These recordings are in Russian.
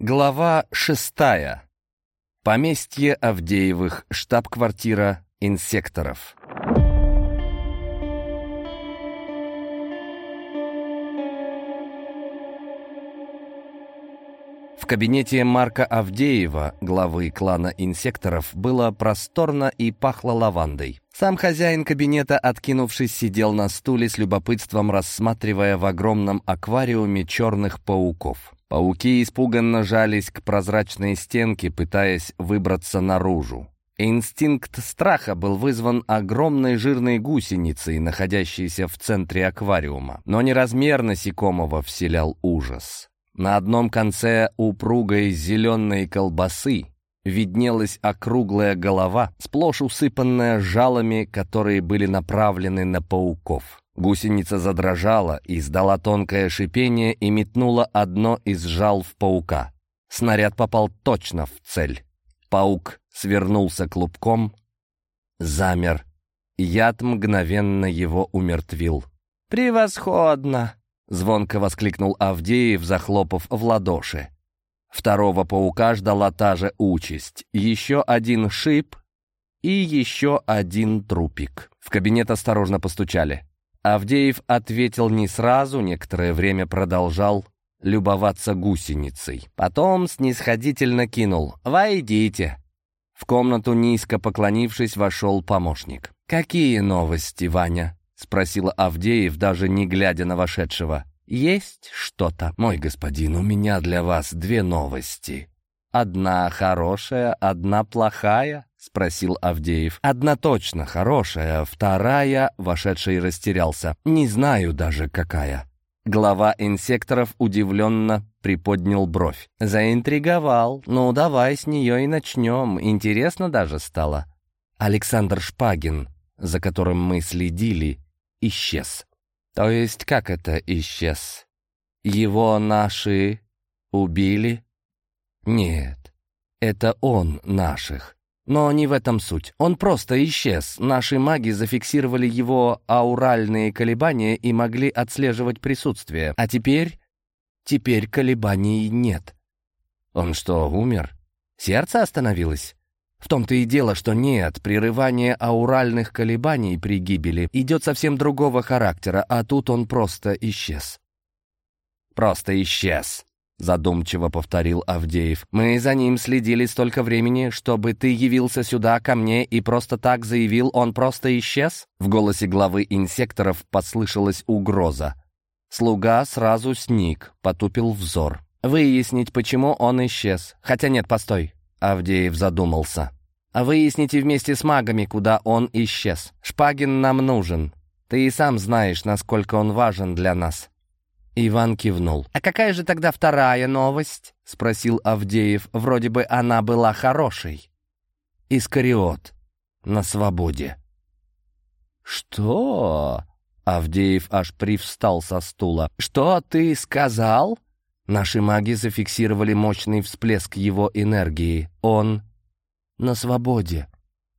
Глава шестая. Поместье Авдеевых, штаб-квартира инсекторов. В кабинете Марка Авдеева, главы клана инсекторов, было просторно и пахло лавандой. Сам хозяин кабинета, откинувшись, сидел на стуле с любопытством, рассматривая в огромном аквариуме черных пауков. Пауки испуганно жались к прозрачной стенке, пытаясь выбраться наружу. Инстинкт страха был вызван огромной жирной гусеницей, находящейся в центре аквариума. Но не размер насекомого вселял ужас. На одном конце упругой зеленой колбасы виднелась округлая голова, сплошь усыпанная жалами, которые были направлены на пауков. Гусеница задрожала, издала тонкое шипение и метнула одно из жал в паука. Снаряд попал точно в цель. Паук свернулся клубком, замер. Яд мгновенно его умертвил. «Превосходно!» — звонко воскликнул Авдеев, захлопав в ладоши. Второго паука ждала та же участь. Еще один шип и еще один трупик. В кабинет осторожно постучали. Авдеев ответил не сразу, некоторое время продолжал любоваться гусеницей. Потом снисходительно кинул «Войдите». В комнату, низко поклонившись, вошел помощник. «Какие новости, Ваня?» — спросила Авдеев, даже не глядя на вошедшего. «Есть что-то, мой господин, у меня для вас две новости. Одна хорошая, одна плохая?» — спросил Авдеев. «Одна точно хорошая, вторая...» — вошедший растерялся. «Не знаю даже, какая». Глава инсекторов удивленно приподнял бровь. «Заинтриговал. Ну, давай с нее и начнем. Интересно даже стало». Александр Шпагин, за которым мы следили, исчез. То есть как это исчез? Его наши убили? Нет, это он наших. Но не в этом суть. Он просто исчез. Наши маги зафиксировали его ауральные колебания и могли отслеживать присутствие. А теперь... Теперь колебаний нет. Он что, умер? Сердце остановилось? В том-то и дело, что нет, прерывание ауральных колебаний при гибели идет совсем другого характера, а тут он просто исчез. Просто исчез. Задумчиво повторил Авдеев. «Мы за ним следили столько времени, чтобы ты явился сюда ко мне и просто так заявил, он просто исчез?» В голосе главы инсекторов послышалась угроза. Слуга сразу сник, потупил взор. «Выяснить, почему он исчез. Хотя нет, постой». Авдеев задумался. «Выясните вместе с магами, куда он исчез. Шпагин нам нужен. Ты и сам знаешь, насколько он важен для нас». Иван кивнул. «А какая же тогда вторая новость?» — спросил Авдеев. «Вроде бы она была хорошей». «Искариот. На свободе». «Что?» — Авдеев аж привстал со стула. «Что ты сказал?» Наши маги зафиксировали мощный всплеск его энергии. Он на свободе.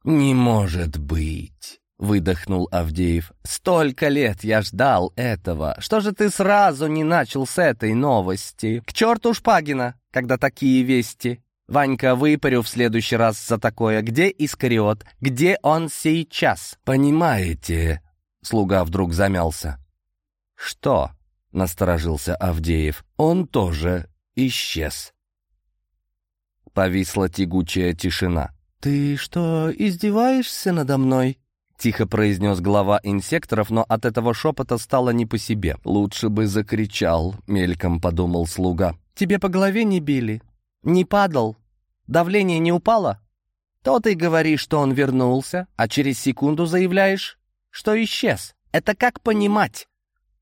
«Не может быть!» Выдохнул Авдеев. «Столько лет я ждал этого. Что же ты сразу не начал с этой новости? К черту Шпагина, когда такие вести. Ванька, выпарю в следующий раз за такое. Где Искариот? Где он сейчас?» «Понимаете...» Слуга вдруг замялся. «Что?» — насторожился Авдеев. «Он тоже исчез». Повисла тягучая тишина. «Ты что, издеваешься надо мной?» Тихо произнес глава инсекторов, но от этого шепота стало не по себе. «Лучше бы закричал», — мельком подумал слуга. «Тебе по голове не били? Не падал? Давление не упало? То ты говоришь, что он вернулся, а через секунду заявляешь, что исчез. Это как понимать?»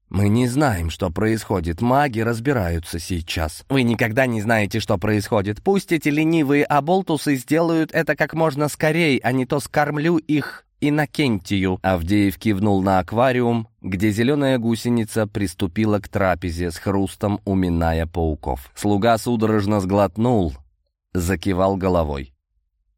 «Мы не знаем, что происходит. Маги разбираются сейчас». «Вы никогда не знаете, что происходит. Пусть эти ленивые оболтусы сделают это как можно скорее, а не то скормлю их Иннокентию!» Авдеев кивнул на аквариум, где зеленая гусеница приступила к трапезе с хрустом, уминая пауков. Слуга судорожно сглотнул, закивал головой.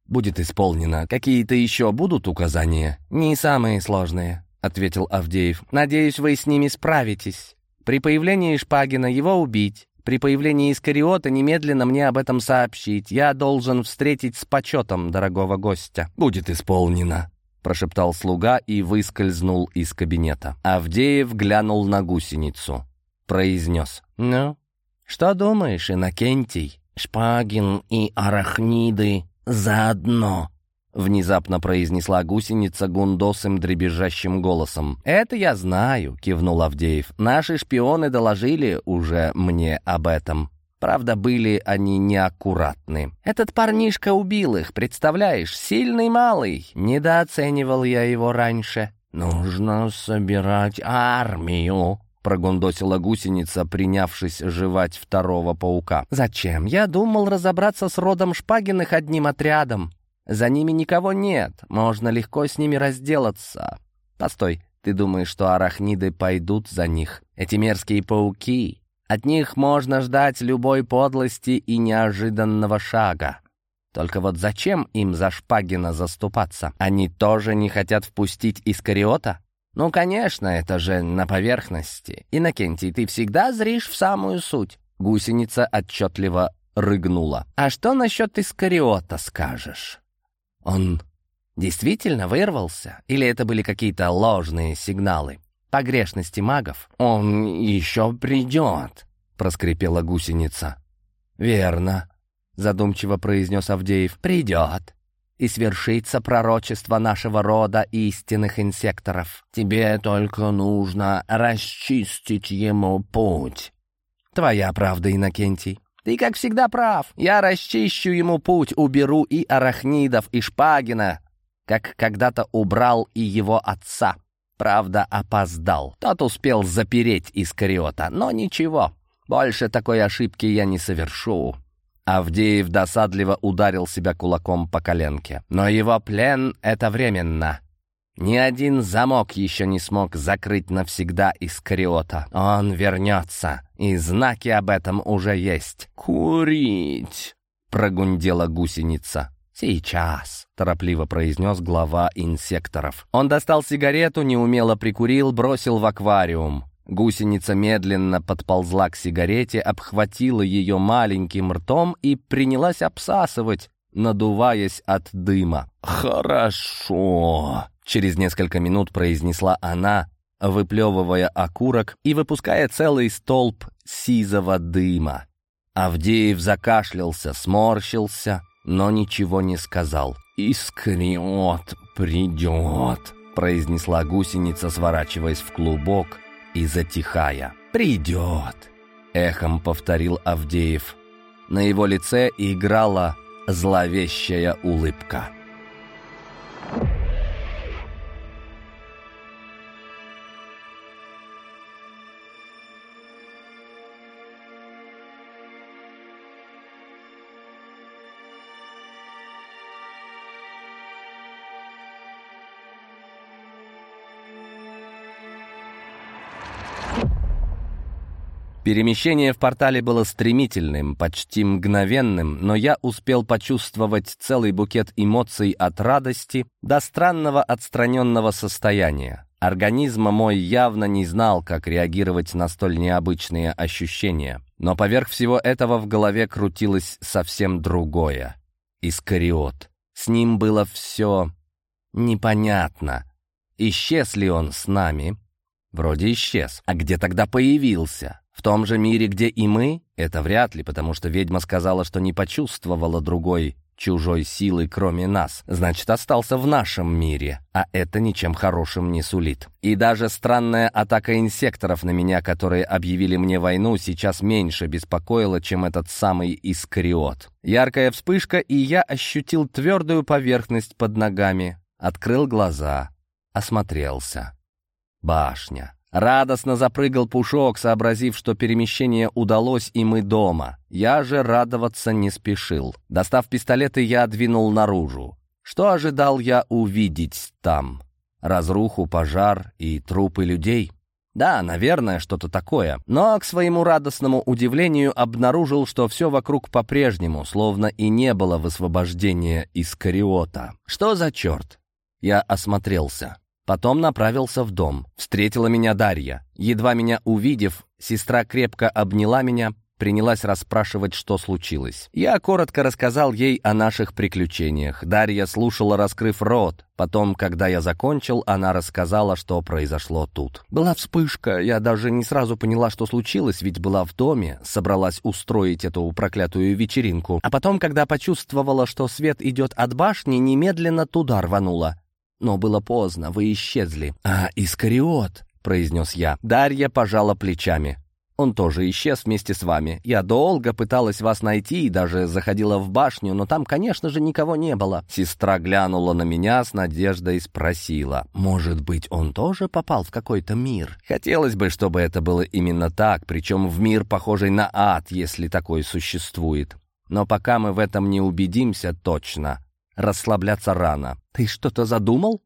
«Будет исполнено. Какие-то еще будут указания?» «Не самые сложные», — ответил Авдеев. «Надеюсь, вы с ними справитесь. При появлении Шпагина его убить, При появлении Искариота немедленно мне об этом сообщить. Я должен встретить с почетом дорогого гостя». «Будет исполнено», — прошептал слуга и выскользнул из кабинета. Авдеев глянул на гусеницу. Произнес. «Ну, что думаешь, Иннокентий? Шпагин и арахниды заодно». Внезапно произнесла гусеница гундосым дребезжащим голосом. «Это я знаю», — кивнул Авдеев. «Наши шпионы доложили уже мне об этом. Правда, были они неаккуратны. Этот парнишка убил их, представляешь? Сильный малый. Недооценивал я его раньше. Нужно собирать армию, прогундосила гусеница, принявшись жевать второго паука. «Зачем? Я думал разобраться с родом Шпагиных одним отрядом. За ними никого нет, можно легко с ними разделаться. Постой, ты думаешь, что арахниды пойдут за них? Эти мерзкие пауки. От них можно ждать любой подлости и неожиданного шага. Только вот зачем им за Шпагина заступаться? Они тоже не хотят впустить Искариота? Ну, конечно, это же на поверхности. Иннокентий, ты всегда зришь в самую суть. Гусеница отчетливо рыгнула. А что насчет Искариота скажешь? Он действительно вырвался? Или это были какие-то ложные сигналы? Погрешности магов? Он еще придет, проскрипела гусеница. Верно, задумчиво произнес Авдеев. Придет. И свершится пророчество нашего рода истинных инсекторов. Тебе только нужно расчистить ему путь. Твоя правда, Иннокентий. Ты, как всегда, прав. Я расчищу ему путь, уберу и арахнидов, и Шпагина, как когда-то убрал и его отца. Правда, опоздал. Тот успел запереть Искариота, но ничего. Больше такой ошибки я не совершу. Авдеев досадливо ударил себя кулаком по коленке. Но его плен — это временно. Ни один замок еще не смог закрыть навсегда Искариота. Он вернется, и знаки об этом уже есть. «Курить!» — прогундела гусеница. «Сейчас», — торопливо произнес глава инсекторов. Он достал сигарету, неумело прикурил, бросил в аквариум. Гусеница медленно подползла к сигарете, обхватила ее маленьким ртом и принялась обсасывать, надуваясь от дыма. «Хорошо», Через несколько минут произнесла она, выплевывая окурок и выпуская целый столб сизого дыма. Авдеев закашлялся, сморщился, но ничего не сказал. «Искриот придет», — произнесла гусеница, сворачиваясь в клубок и затихая. «Придет», — эхом повторил Авдеев. На его лице играла зловещая улыбка. Перемещение в портале было стремительным, почти мгновенным, но я успел почувствовать целый букет эмоций от радости до странного отстраненного состояния. Организм мой явно не знал, как реагировать на столь необычные ощущения. Но поверх всего этого в голове крутилось совсем другое. Искариот. С ним было все непонятно. Исчез ли он с нами? Вроде исчез. А где тогда появился? В том же мире, где и мы? Это вряд ли, потому что ведьма сказала, что не почувствовала другой чужой силы, кроме нас. Значит, остался в нашем мире, а это ничем хорошим не сулит. И даже странная атака инсекторов на меня, которые объявили мне войну, сейчас меньше беспокоила, чем этот самый Искариот. Яркая вспышка, и я ощутил твердую поверхность под ногами. Открыл глаза, осмотрелся. Башня. Радостно запрыгал Пушок, сообразив, что перемещение удалось, и мы дома. Я же радоваться не спешил. Достав пистолеты, я двинул наружу. Что ожидал я увидеть там? Разруху, пожар и трупы людей? Да, наверное, что-то такое. Но, к своему радостному удивлению, обнаружил, что все вокруг по-прежнему, словно и не было высвобождения из кариота. Что за черт? Я осмотрелся. Потом направился в дом. Встретила меня Дарья. Едва меня увидев, сестра крепко обняла меня, принялась расспрашивать, что случилось. Я коротко рассказал ей о наших приключениях. Дарья слушала, раскрыв рот. Потом, когда я закончил, она рассказала, что произошло тут. Была вспышка, я даже не сразу поняла, что случилось, ведь была в доме, собралась устроить эту проклятую вечеринку. А потом, когда почувствовала, что свет идет от башни, немедленно туда рванула. Но было поздно, вы исчезли. «А, Искариот!» — произнес я. Дарья пожала плечами. Он тоже исчез вместе с вами. Я долго пыталась вас найти и даже заходила в башню, но там, конечно же, никого не было». Сестра глянула на меня с надеждой и спросила, «Может быть, он тоже попал в какой-то мир?» Хотелось бы, чтобы это было именно так, причем в мир, похожий на ад, если такой существует. Но пока мы в этом не убедимся точно, расслабляться рано. «Ты что-то задумал?»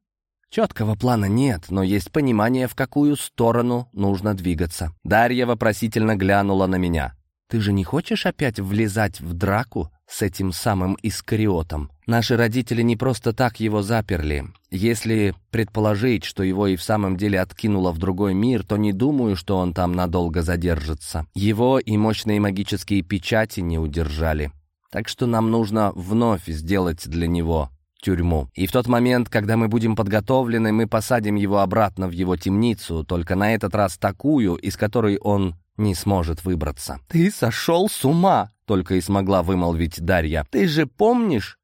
Четкого плана нет, но есть понимание, в какую сторону нужно двигаться. Дарья вопросительно глянула на меня. «Ты же не хочешь опять влезать в драку с этим самым Искариотом? Наши родители не просто так его заперли. Если предположить, что его и в самом деле откинуло в другой мир, то не думаю, что он там надолго задержится. Его и мощные магические печати не удержали. Так что нам нужно вновь сделать для него тюрьму. И в тот момент, когда мы будем подготовлены, мы посадим его обратно в его темницу, только на этот раз такую, из которой он не сможет выбраться. «Ты сошел с ума!» — только и смогла вымолвить Дарья. «Ты же помнишь,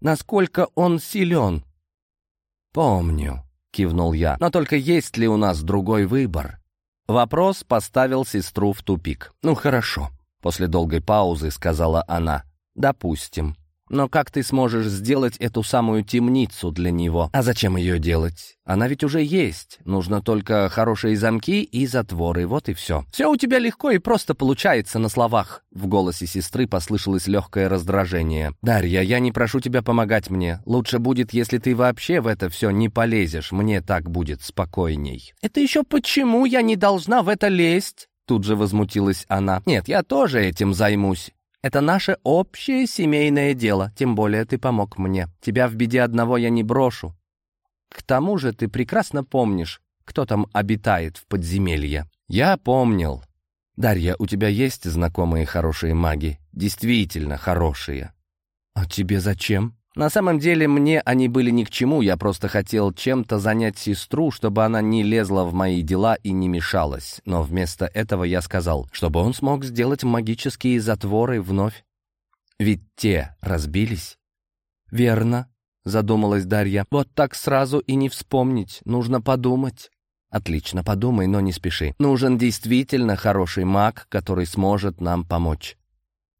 насколько он силен?» «Помню», — кивнул я. «Но только есть ли у нас другой выбор?» Вопрос поставил сестру в тупик. «Ну хорошо», — после долгой паузы сказала она. «Допустим. Но как ты сможешь сделать эту самую темницу для него? А зачем ее делать? Она ведь уже есть. Нужно только хорошие замки и затворы, вот и все. Все у тебя легко и просто получается на словах. В голосе сестры послышалось легкое раздражение. «Дарья, я не прошу тебя помогать мне. Лучше будет, если ты вообще в это все не полезешь. Мне так будет спокойней». «Это еще почему я не должна в это лезть?» Тут же возмутилась она. «Нет, я тоже этим займусь. Это наше общее семейное дело, тем более ты помог мне. Тебя в беде одного я не брошу. К тому же ты прекрасно помнишь, кто там обитает в подземелье. Я помнил. Дарья, у тебя есть знакомые хорошие маги? Действительно хорошие. А тебе зачем? На самом деле мне они были ни к чему, я просто хотел чем-то занять сестру, чтобы она не лезла в мои дела и не мешалась. Но вместо этого я сказал, чтобы он смог сделать магические затворы вновь. Ведь те разбились. «Верно», — задумалась Дарья. «Вот так сразу и не вспомнить, нужно подумать». «Отлично, подумай, но не спеши. Нужен действительно хороший маг, который сможет нам помочь».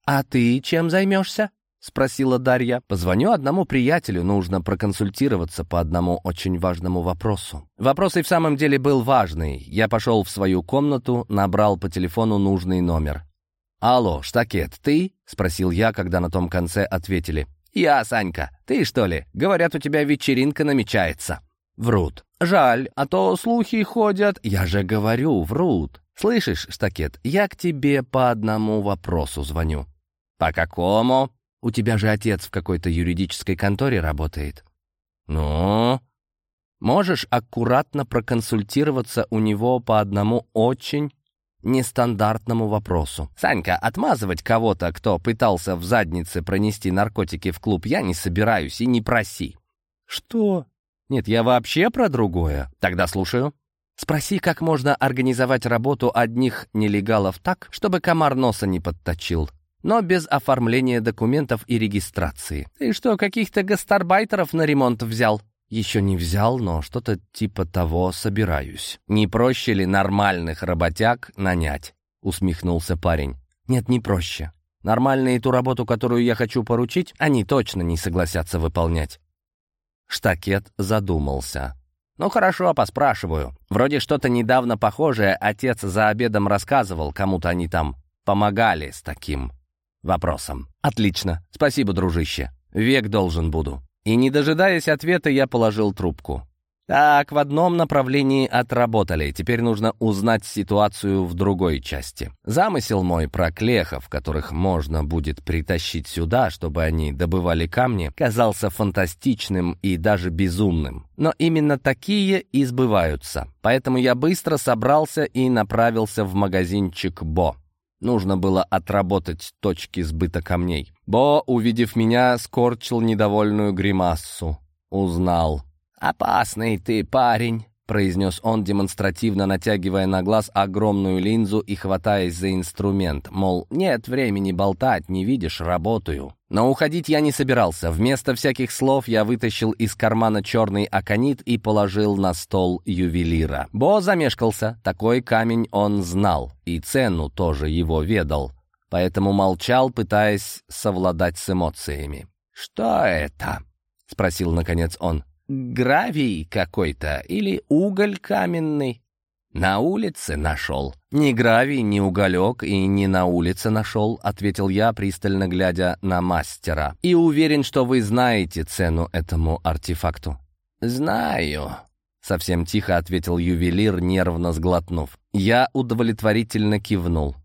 «А ты чем займешься?» — спросила Дарья. «Позвоню одному приятелю, нужно проконсультироваться по одному очень важному вопросу». Вопрос и в самом деле был важный. Я пошел в свою комнату, набрал по телефону нужный номер. «Алло, Штакет, ты?» — спросил я, когда на том конце ответили. «Я, Санька. Ты, что ли? Говорят, у тебя вечеринка намечается». Врут. «Жаль, а то слухи ходят». «Я же говорю, врут». «Слышишь, Штакет, я к тебе по одному вопросу звоню». «По какому?» У тебя же отец в какой-то юридической конторе работает. Ну, можешь аккуратно проконсультироваться у него по одному очень нестандартному вопросу. Санька, отмазывать кого-то, кто пытался в заднице пронести наркотики в клуб, я не собираюсь и не проси. Что? Нет, я вообще про другое. Тогда слушаю. Спроси, как можно организовать работу одних нелегалов так, чтобы комар носа не подточил но без оформления документов и регистрации. Ты что, каких-то гастарбайтеров на ремонт взял? Еще не взял, но что-то типа того собираюсь. Не проще ли нормальных работяг нанять? Усмехнулся парень. Нет, не проще. Нормальную ту работу, которую я хочу поручить, они точно не согласятся выполнять. Штакет задумался. «Ну хорошо, поспрашиваю. Вроде что-то недавно похожее отец за обедом рассказывал, кому-то они там помогали с таким вопросом. «Отлично. Спасибо, дружище. Век должен буду». И, не дожидаясь ответа, я положил трубку. Так, в одном направлении отработали. Теперь нужно узнать ситуацию в другой части. Замысел мой про клехов, которых можно будет притащить сюда, чтобы они добывали камни, казался фантастичным и даже безумным. Но именно такие и сбываются. Поэтому я быстро собрался и направился в магазинчик Бо. Нужно было отработать точки сбыта камней. Бо, увидев меня, скорчил недовольную гримассу. Узнал. «Опасный ты парень», — произнес он, демонстративно натягивая на глаз огромную линзу и хватаясь за инструмент. Мол, нет времени болтать, не видишь, работаю. Но уходить я не собирался. Вместо всяких слов я вытащил из кармана черный аконит и положил на стол ювелира. Бо замешкался. Такой камень он знал. И цену тоже его ведал. Поэтому молчал, пытаясь совладать с эмоциями. «Что это?» — спросил, наконец, он гравий какой-то или уголь каменный. На улице нашел. Ни гравий, ни уголек и не на улице нашел, ответил я, пристально глядя на мастера. И уверен, что вы знаете цену этому артефакту. Знаю. Совсем тихо ответил ювелир, нервно сглотнув. Я удовлетворительно кивнул.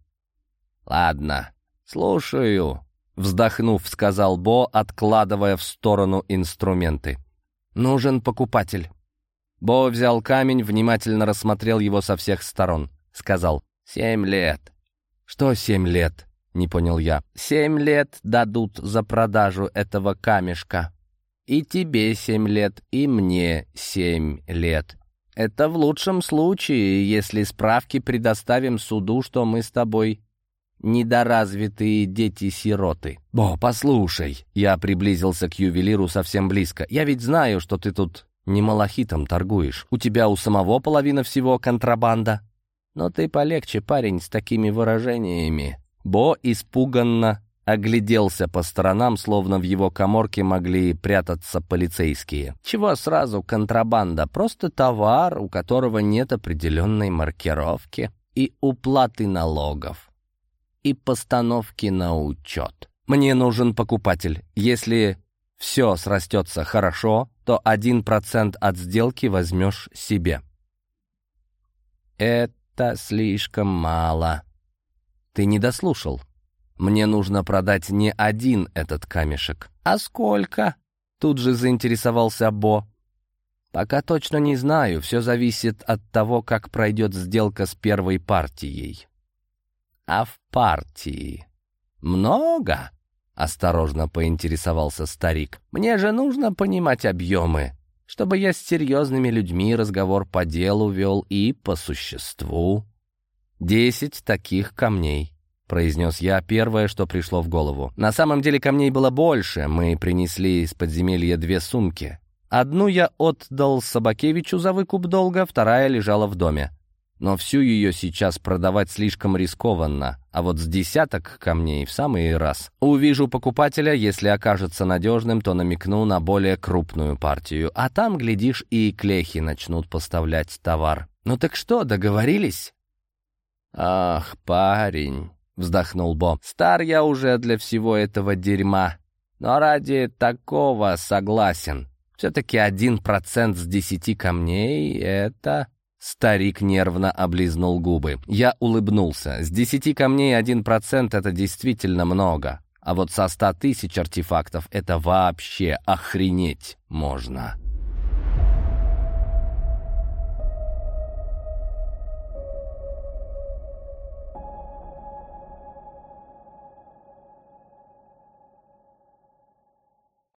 «Ладно, слушаю», — вздохнув, сказал Бо, откладывая в сторону инструменты. «Нужен покупатель». Бо взял камень, внимательно рассмотрел его со всех сторон. Сказал, «Семь лет». «Что семь лет?» — не понял я. «Семь лет дадут за продажу этого камешка. И тебе семь лет, и мне семь лет. Это в лучшем случае, если справки предоставим суду, что мы с тобой недоразвитые дети-сироты. «Бо, послушай!» Я приблизился к ювелиру совсем близко. «Я ведь знаю, что ты тут не малахитом торгуешь. У тебя у самого половина всего контрабанда. Но ты полегче, парень, с такими выражениями». Бо испуганно огляделся по сторонам, словно в его коморке могли прятаться полицейские. Чего сразу контрабанда? Просто товар, у которого нет определенной маркировки и уплаты налогов и постановки на учет. Мне нужен покупатель. Если все срастется хорошо, то один процент от сделки возьмешь себе. Это слишком мало. Ты не дослушал. Мне нужно продать не один этот камешек. А сколько? Тут же заинтересовался Бо. Пока точно не знаю, все зависит от того, как пройдет сделка с первой партией а в партии. Много? Осторожно поинтересовался старик. Мне же нужно понимать объемы, чтобы я с серьезными людьми разговор по делу вел и по существу. Десять таких камней, произнес я первое, что пришло в голову. На самом деле камней было больше. Мы принесли из подземелья две сумки. Одну я отдал Собакевичу за выкуп долга, вторая лежала в доме но всю ее сейчас продавать слишком рискованно, а вот с десяток камней в самый раз. Увижу покупателя, если окажется надежным, то намекну на более крупную партию, а там, глядишь, и клехи начнут поставлять товар. Ну так что, договорились? Ах, парень, вздохнул Бо, стар я уже для всего этого дерьма, но ради такого согласен. Все-таки один процент с десяти камней — это... Старик нервно облизнул губы. Я улыбнулся. С десяти камней один процент — это действительно много. А вот со ста тысяч артефактов это вообще охренеть можно.